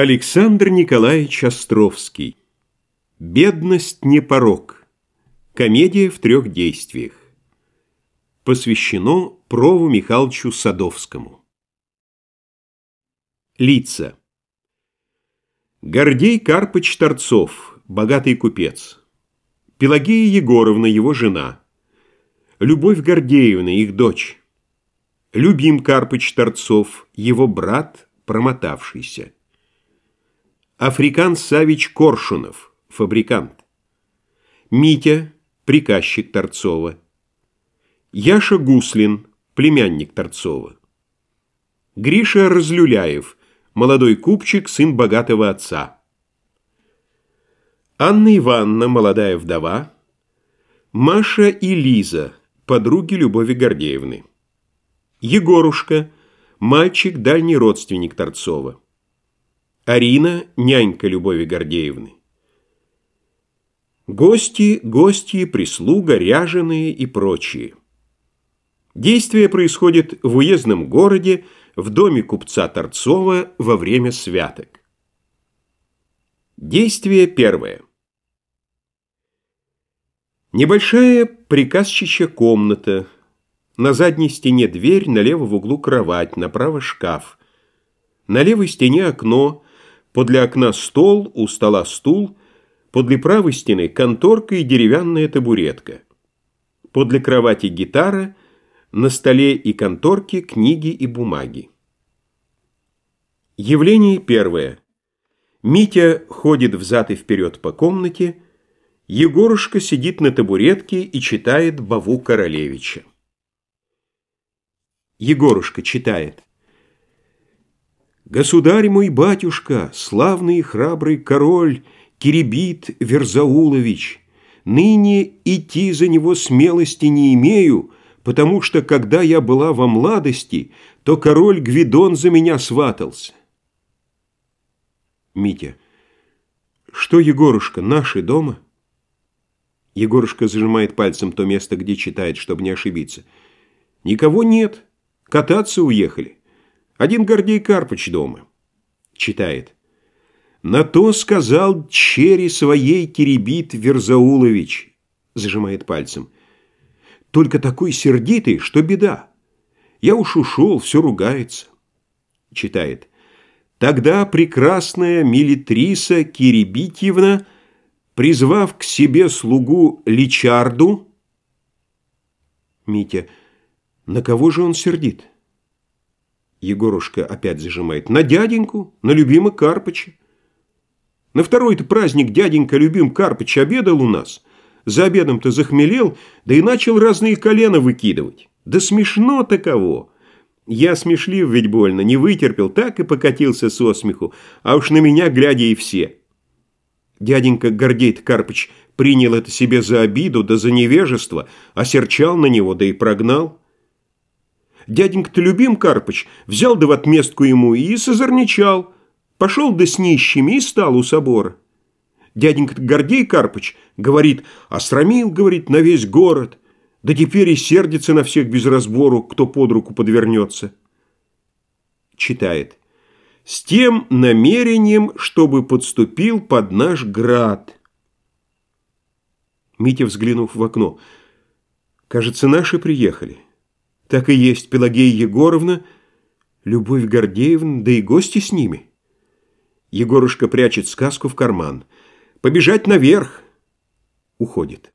Александр Николаевич Островский «Бедность не порог. Комедия в трех действиях». Посвящено Прову Михайловичу Садовскому. Лица. Гордей Карпыч Торцов, богатый купец. Пелагея Егоровна, его жена. Любовь Гордеевна, их дочь. Любим Карпыч Торцов, его брат, промотавшийся. Африкан Савич Коршунов, фабрикант. Митя, приказчик Торцова. Яша Гуслин, племянник Торцова. Гриша Разлюляев, молодой купчик, сын богатого отца. Анна Ивановна, молодая вдова. Маша и Лиза, подруги Любови Гордеевны. Егорушка, мальчик, дальний родственник Торцова. Арина – нянька Любови Гордеевны. Гости, гости, прислуга, ряженые и прочие. Действие происходит в уездном городе, в доме купца Торцова во время святок. Действие первое. Небольшая приказчичья комната. На задней стене дверь, налево в углу кровать, направо шкаф. На левой стене окно – Подле окна стол, у стола стул, подле правой стены конторка и деревянная табуретка. Подле кровати гитара, на столе и конторке книги и бумаги. Явление первое. Митя ходит взад и вперед по комнате, Егорушка сидит на табуретке и читает Баву Королевича. Егорушка читает. Государь мой батюшка, славный и храбрый король Кирибит Верзаулович, ныне идти за него смелости не имею, потому что, когда я была во младости, то король Гвидон за меня сватался. Митя. Что, Егорушка, наши дома? Егорушка зажимает пальцем то место, где читает, чтобы не ошибиться. Никого нет. Кататься уехали. Один Гордей Карпыч дома. Читает. На то сказал черри своей Кирибит Верзаулович. Зажимает пальцем. Только такой сердитый, что беда. Я уж ушел, все ругается. Читает. Тогда прекрасная милитриса Кирибитьевна, призвав к себе слугу Личарду... Митя. На кого же он сердит? Егорушка опять зажимает. На дяденьку, на любимого Карпыча. На второй-то праздник дяденька любим Карпыч обедал у нас. За обедом-то захмелел, да и начал разные колена выкидывать. Да смешно-то кого! Я смешлив ведь больно, не вытерпел, так и покатился со смеху, а уж на меня глядя и все. Дяденька Гордей Карпыч принял это себе за обиду, да за невежество, осерчал на него, да и прогнал. Дяденька-то любим Карпыч, взял да в отместку ему и созорничал. Пошел да с нищими и стал у собора. Дяденька-то Гордей Карпыч говорит, осрамил, говорит, на весь город. Да теперь и сердится на всех без разбору, кто под руку подвернется. Читает. С тем намерением, чтобы подступил под наш град. Митя, взглянув в окно, кажется, наши приехали. Так и есть Пелагея Егоровна, Любовь Гордеевна, да и гости с ними. Егорушка прячет сказку в карман. «Побежать наверх!» Уходит.